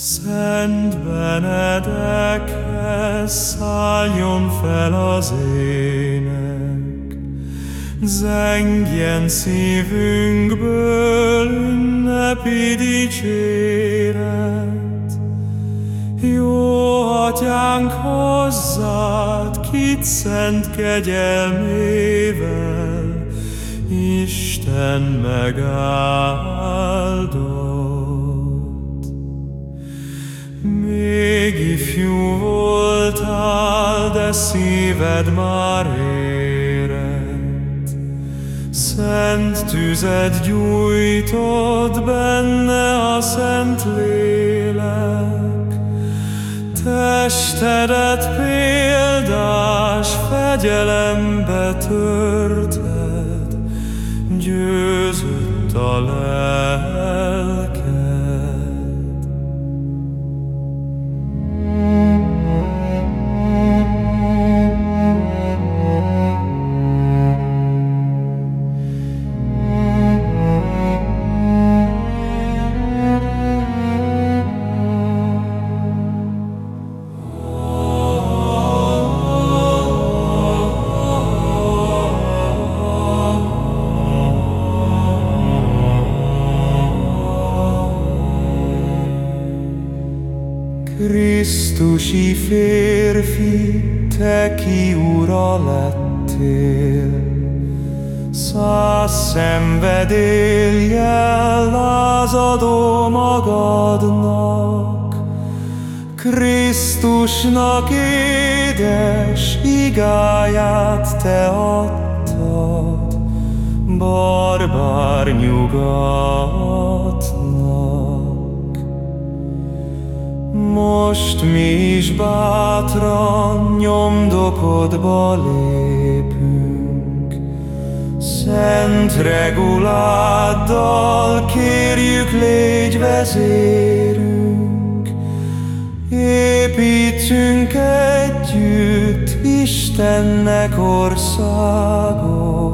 Szent Benedekhez szálljon fel az ének, Zengjen szívünkből ünnepi dicséret. Jó atyánk hozzád, kit szent kegyelmével, Isten megáldott. De szíved már érett. Szent tüzet gyújtott benne a szent lélek. Testedet példás fegyelembe törted, győzött a lelked. Krisztusi férfi, te ki ura lettél, Száz szenvedélyjel lázadó magadnak, Krisztusnak édes igáját te adtad, Barbár nyugatnak. Most mi is bátran nyomdokodba lépünk, Szent reguláddal kérjük légy vezérünk, Építsünk együtt Istennek országot,